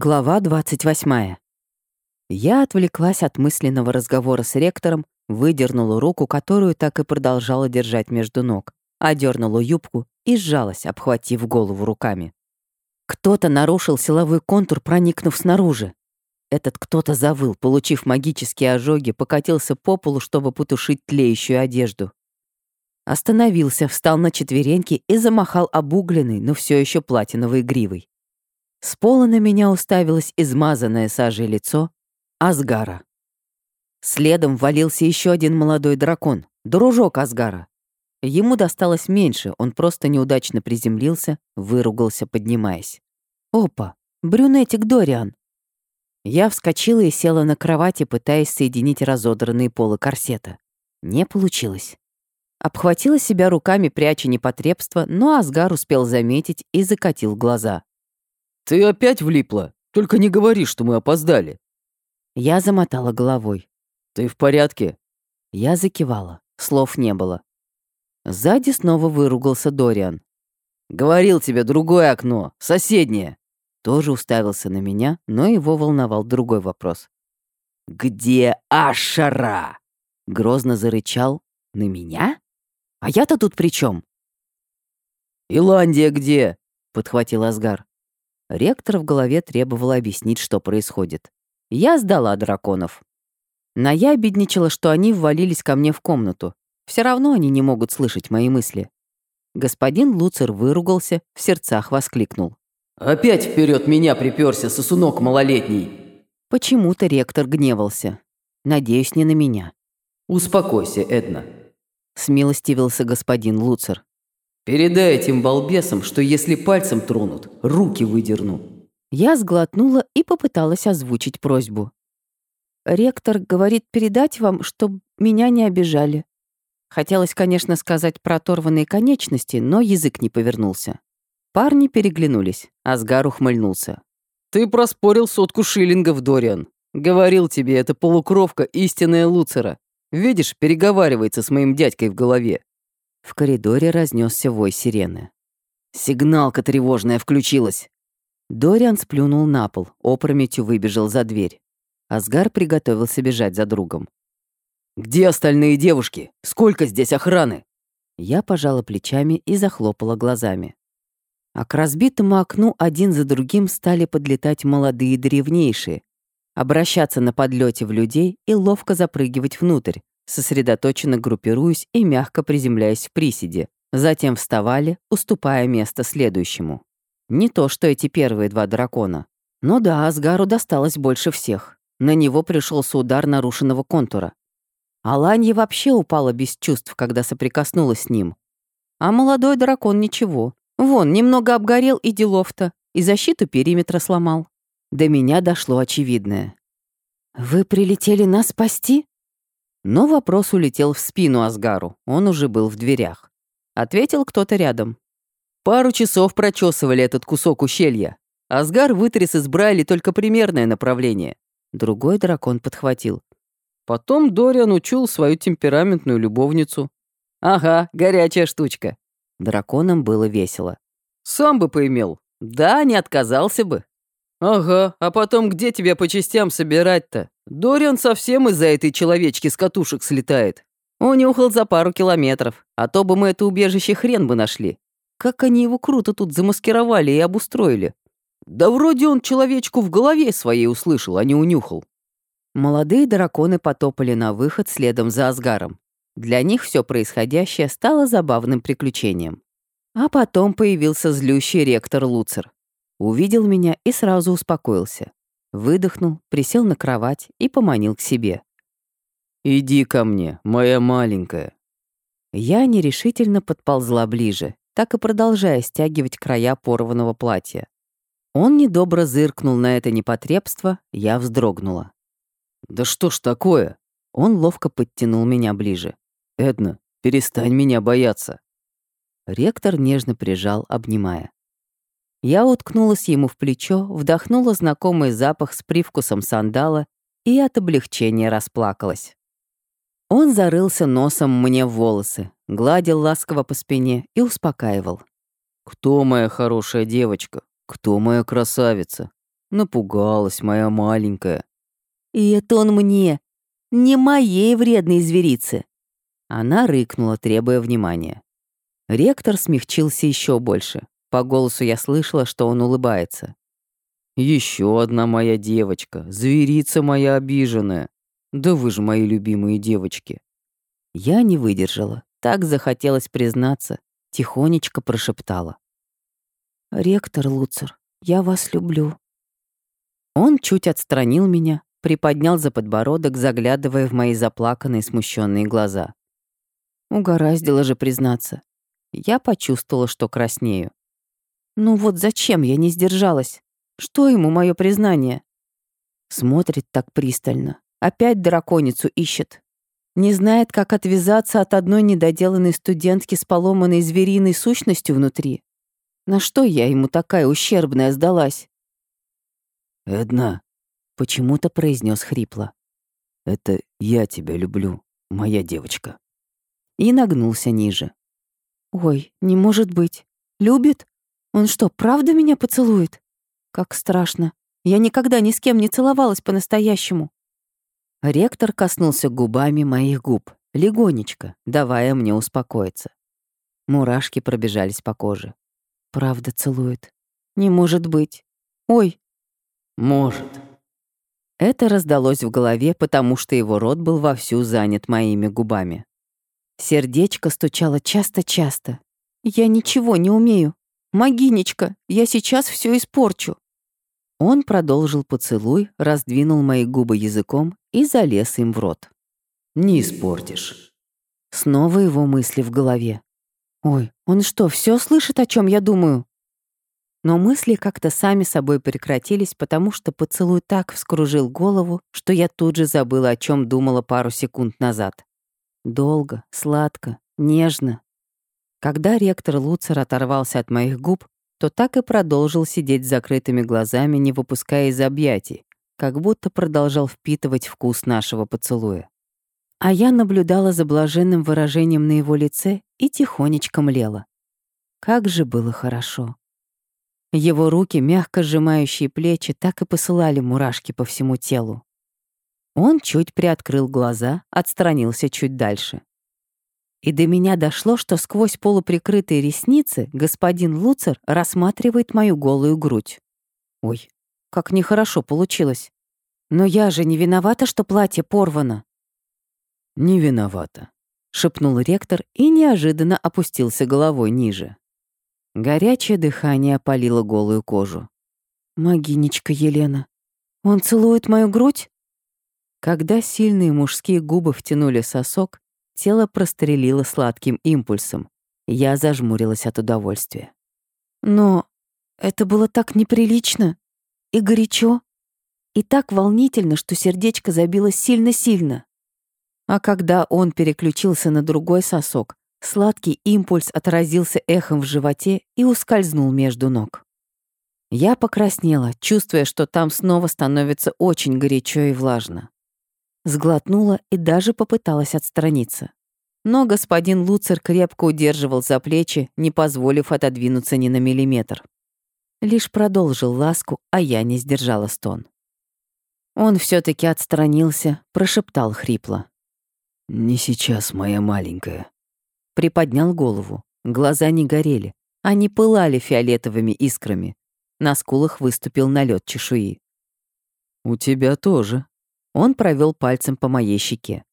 Глава 28. Я отвлеклась от мысленного разговора с ректором, выдернула руку, которую так и продолжала держать между ног, одернула юбку и сжалась, обхватив голову руками. Кто-то нарушил силовой контур, проникнув снаружи. Этот кто-то завыл, получив магические ожоги, покатился по полу, чтобы потушить тлеющую одежду. Остановился, встал на четвереньки и замахал обугленной, но все еще платиновой гривой. С пола на меня уставилось измазанное сажей лицо Асгара. Следом валился еще один молодой дракон, дружок Асгара. Ему досталось меньше, он просто неудачно приземлился, выругался, поднимаясь. «Опа! Брюнетик Дориан!» Я вскочила и села на кровати, пытаясь соединить разодранные полы корсета. Не получилось. Обхватила себя руками, пряча непотребство, но Асгар успел заметить и закатил глаза. «Ты опять влипла? Только не говори, что мы опоздали». Я замотала головой. «Ты в порядке?» Я закивала. Слов не было. Сзади снова выругался Дориан. «Говорил тебе, другое окно, соседнее». Тоже уставился на меня, но его волновал другой вопрос. «Где Ашара?» Грозно зарычал. «На меня? А я-то тут при чем? «Иландия где?» — подхватил Асгар. Ректор в голове требовал объяснить, что происходит. Я сдала драконов. Наябедничала, что они ввалились ко мне в комнату. Все равно они не могут слышать мои мысли. Господин Луцер выругался, в сердцах воскликнул. «Опять вперед меня приперся сосунок малолетний!» Почему-то ректор гневался. Надеюсь, не на меня. «Успокойся, Эдна», — смилостивился господин Луцер. Передай этим балбесам, что если пальцем тронут, руки выдерну». Я сглотнула и попыталась озвучить просьбу. «Ректор говорит передать вам, чтобы меня не обижали». Хотелось, конечно, сказать про оторванные конечности, но язык не повернулся. Парни переглянулись, Асгар ухмыльнулся. «Ты проспорил сотку шиллингов, Дориан. Говорил тебе, это полукровка истинная Луцера. Видишь, переговаривается с моим дядькой в голове. В коридоре разнесся вой сирены. «Сигналка тревожная включилась!» Дориан сплюнул на пол, опрометью выбежал за дверь. Асгар приготовился бежать за другом. «Где остальные девушки? Сколько здесь охраны?» Я пожала плечами и захлопала глазами. А к разбитому окну один за другим стали подлетать молодые древнейшие, обращаться на подлете в людей и ловко запрыгивать внутрь, сосредоточенно группируясь и мягко приземляясь в приседе. Затем вставали, уступая место следующему. Не то, что эти первые два дракона. Но да, Асгару досталось больше всех. На него пришелся удар нарушенного контура. Аланья вообще упала без чувств, когда соприкоснулась с ним. А молодой дракон ничего. Вон, немного обгорел и делов-то, и защиту периметра сломал. До меня дошло очевидное. «Вы прилетели нас спасти?» Но вопрос улетел в спину Асгару, он уже был в дверях. Ответил кто-то рядом. Пару часов прочесывали этот кусок ущелья. Асгар вытряс из Брайли только примерное направление. Другой дракон подхватил. Потом Дориан учил свою темпераментную любовницу. Ага, горячая штучка. Драконам было весело. Сам бы поимел. Да, не отказался бы. Ага, а потом где тебя по частям собирать-то? Дориан совсем из-за этой человечки с катушек слетает. Унюхал за пару километров, а то бы мы это убежище хрен бы нашли. Как они его круто тут замаскировали и обустроили. Да вроде он человечку в голове своей услышал, а не унюхал. Молодые драконы потопали на выход следом за Асгаром. Для них все происходящее стало забавным приключением. А потом появился злющий ректор Луцер. Увидел меня и сразу успокоился. Выдохнул, присел на кровать и поманил к себе. «Иди ко мне, моя маленькая». Я нерешительно подползла ближе, так и продолжая стягивать края порванного платья. Он недобро зыркнул на это непотребство, я вздрогнула. «Да что ж такое?» Он ловко подтянул меня ближе. «Эдна, перестань меня бояться». Ректор нежно прижал, обнимая. Я уткнулась ему в плечо, вдохнула знакомый запах с привкусом сандала и от облегчения расплакалась. Он зарылся носом мне в волосы, гладил ласково по спине и успокаивал. «Кто моя хорошая девочка? Кто моя красавица? Напугалась моя маленькая. И это он мне, не моей вредной зверице. Она рыкнула, требуя внимания. Ректор смягчился еще больше. По голосу я слышала, что он улыбается. Еще одна моя девочка, зверица моя обиженная. Да вы же мои любимые девочки. Я не выдержала. Так захотелось признаться. Тихонечко прошептала. «Ректор Луцер, я вас люблю». Он чуть отстранил меня, приподнял за подбородок, заглядывая в мои заплаканные, смущенные глаза. Угораздило же признаться. Я почувствовала, что краснею. Ну вот зачем я не сдержалась? Что ему мое признание? Смотрит так пристально. Опять драконицу ищет. Не знает, как отвязаться от одной недоделанной студентки с поломанной звериной сущностью внутри. На что я ему такая ущербная сдалась? «Эдна», — почему-то произнес хрипло. «Это я тебя люблю, моя девочка». И нагнулся ниже. «Ой, не может быть. Любит? Он что, правда меня поцелует? Как страшно. Я никогда ни с кем не целовалась по-настоящему». Ректор коснулся губами моих губ, легонечко, давая мне успокоиться. Мурашки пробежались по коже. Правда целует. Не может быть. Ой. Может. Это раздалось в голове, потому что его рот был вовсю занят моими губами. Сердечко стучало часто-часто. Я ничего не умею. Магинечка, я сейчас все испорчу. Он продолжил поцелуй, раздвинул мои губы языком и залез им в рот. «Не испортишь». Снова его мысли в голове. «Ой, он что, все слышит, о чем я думаю?» Но мысли как-то сами собой прекратились, потому что поцелуй так вскружил голову, что я тут же забыла, о чем думала пару секунд назад. Долго, сладко, нежно. Когда ректор Луцер оторвался от моих губ, то так и продолжил сидеть с закрытыми глазами, не выпуская из объятий, как будто продолжал впитывать вкус нашего поцелуя. А я наблюдала за блаженным выражением на его лице и тихонечко млела. Как же было хорошо. Его руки, мягко сжимающие плечи, так и посылали мурашки по всему телу. Он чуть приоткрыл глаза, отстранился чуть дальше. И до меня дошло, что сквозь полуприкрытые ресницы господин Луцер рассматривает мою голую грудь. Ой, как нехорошо получилось. Но я же не виновата, что платье порвано. Не виновата, шепнул ректор и неожиданно опустился головой ниже. Горячее дыхание опалило голую кожу. Магинечка Елена, он целует мою грудь? Когда сильные мужские губы втянули сосок, тело прострелило сладким импульсом. Я зажмурилась от удовольствия. Но это было так неприлично и горячо, и так волнительно, что сердечко забилось сильно-сильно. А когда он переключился на другой сосок, сладкий импульс отразился эхом в животе и ускользнул между ног. Я покраснела, чувствуя, что там снова становится очень горячо и влажно сглотнула и даже попыталась отстраниться. Но господин Луцер крепко удерживал за плечи, не позволив отодвинуться ни на миллиметр. Лишь продолжил ласку, а я не сдержала стон. Он все таки отстранился, прошептал хрипло. «Не сейчас, моя маленькая». Приподнял голову. Глаза не горели. Они пылали фиолетовыми искрами. На скулах выступил налет чешуи. «У тебя тоже», он провел пальцем по моей щеке.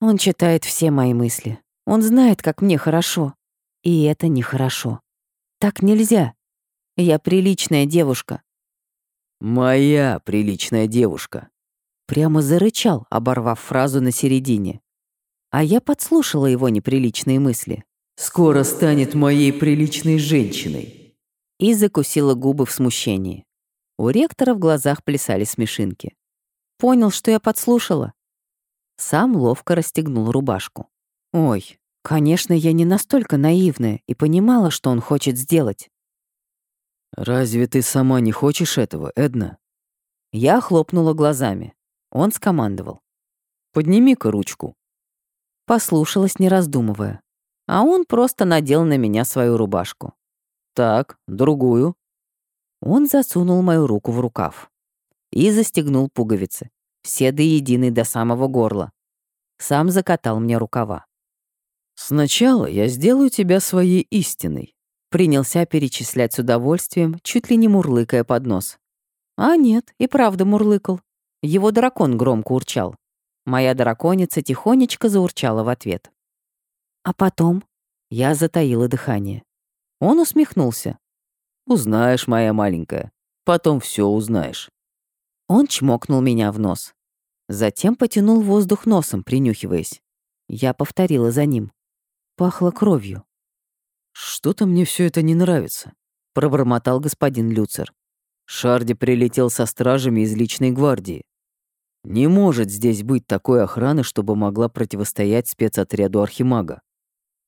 Он читает все мои мысли. Он знает, как мне хорошо. И это нехорошо. Так нельзя. Я приличная девушка. «Моя приличная девушка», Прямо зарычал, оборвав фразу на середине. А я подслушала его неприличные мысли. «Скоро станет моей приличной женщиной». И закусила губы в смущении. У ректора в глазах плясали смешинки. Понял, что я подслушала. Сам ловко расстегнул рубашку. Ой, конечно, я не настолько наивная и понимала, что он хочет сделать. «Разве ты сама не хочешь этого, Эдна?» Я хлопнула глазами. Он скомандовал. «Подними-ка ручку». Послушалась, не раздумывая. А он просто надел на меня свою рубашку. «Так, другую». Он засунул мою руку в рукав и застегнул пуговицы, все до единой до самого горла. Сам закатал мне рукава. «Сначала я сделаю тебя своей истиной», принялся перечислять с удовольствием, чуть ли не мурлыкая под нос. А нет, и правда мурлыкал. Его дракон громко урчал. Моя драконица тихонечко заурчала в ответ. А потом я затаила дыхание. Он усмехнулся. «Узнаешь, моя маленькая. Потом все узнаешь». Он чмокнул меня в нос. Затем потянул воздух носом, принюхиваясь. Я повторила за ним. Пахло кровью. «Что-то мне все это не нравится», — пробормотал господин Люцер. «Шарди прилетел со стражами из личной гвардии. Не может здесь быть такой охраны, чтобы могла противостоять спецотряду Архимага».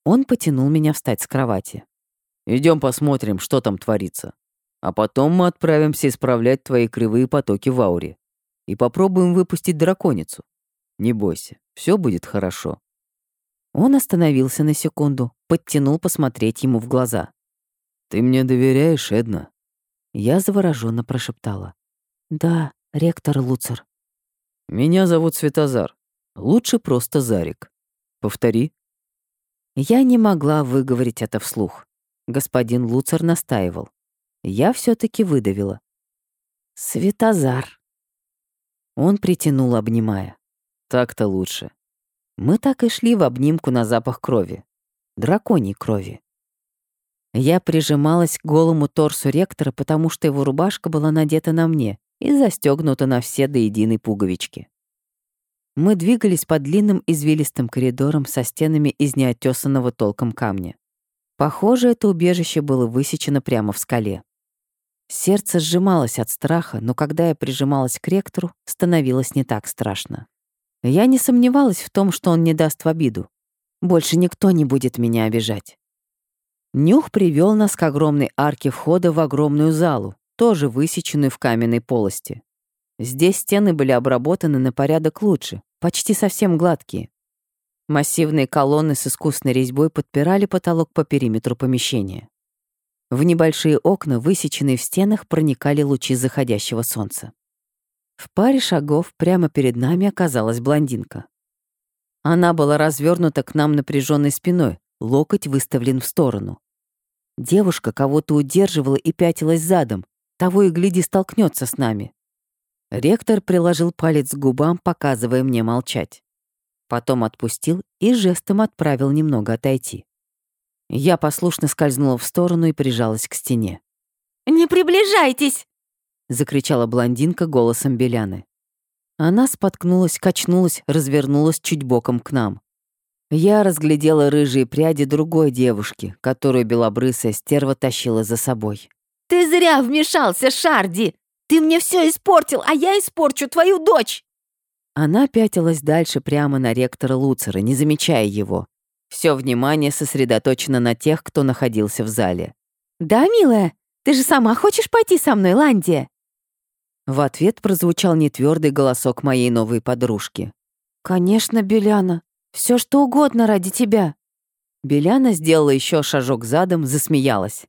Он потянул меня встать с кровати. Идем посмотрим, что там творится. А потом мы отправимся исправлять твои кривые потоки в ауре. И попробуем выпустить драконицу. Не бойся, все будет хорошо». Он остановился на секунду, подтянул посмотреть ему в глаза. «Ты мне доверяешь, Эдна?» Я завороженно прошептала. «Да, ректор Луцер». «Меня зовут Светозар. Лучше просто Зарик. Повтори». Я не могла выговорить это вслух. Господин Луцер настаивал. Я все таки выдавила. «Светозар». Он притянул, обнимая. «Так-то лучше». Мы так и шли в обнимку на запах крови драконьей крови. Я прижималась к голому торсу ректора, потому что его рубашка была надета на мне и застегнута на все до единой пуговички. Мы двигались по длинным извилистым коридорам со стенами из неотесанного толком камня. Похоже, это убежище было высечено прямо в скале. Сердце сжималось от страха, но когда я прижималась к ректору, становилось не так страшно. Я не сомневалась в том, что он не даст в обиду. Больше никто не будет меня обижать. Нюх привел нас к огромной арке входа в огромную залу, тоже высеченную в каменной полости. Здесь стены были обработаны на порядок лучше, почти совсем гладкие. Массивные колонны с искусной резьбой подпирали потолок по периметру помещения. В небольшие окна, высеченные в стенах, проникали лучи заходящего солнца. В паре шагов прямо перед нами оказалась блондинка. Она была развернута к нам напряженной спиной, локоть выставлен в сторону. Девушка кого-то удерживала и пятилась задом, того и гляди столкнется с нами. Ректор приложил палец к губам, показывая мне молчать. Потом отпустил и жестом отправил немного отойти. Я послушно скользнула в сторону и прижалась к стене. «Не приближайтесь!» — закричала блондинка голосом Беляны. Она споткнулась, качнулась, развернулась чуть боком к нам. Я разглядела рыжие пряди другой девушки, которую белобрысая стерва тащила за собой. «Ты зря вмешался, Шарди! Ты мне все испортил, а я испорчу твою дочь!» Она пятилась дальше прямо на ректора Луцера, не замечая его. Все внимание сосредоточено на тех, кто находился в зале. «Да, милая, ты же сама хочешь пойти со мной, Ландия?» В ответ прозвучал нетвердый голосок моей новой подружки. «Конечно, Беляна. Все что угодно ради тебя». Беляна сделала еще шажок задом, засмеялась.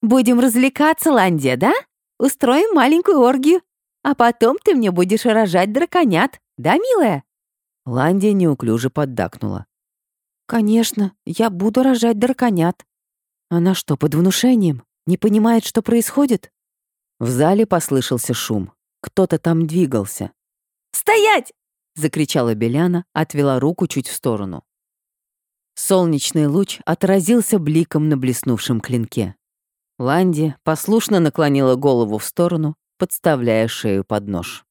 «Будем развлекаться, Ландия, да? Устроим маленькую оргию. А потом ты мне будешь рожать драконят, да, милая?» Ландия неуклюже поддакнула. «Конечно, я буду рожать драконят». Она что, под внушением? Не понимает, что происходит? В зале послышался шум. Кто-то там двигался. «Стоять!» — закричала Беляна, отвела руку чуть в сторону. Солнечный луч отразился бликом на блеснувшем клинке. Ланди послушно наклонила голову в сторону, подставляя шею под нож.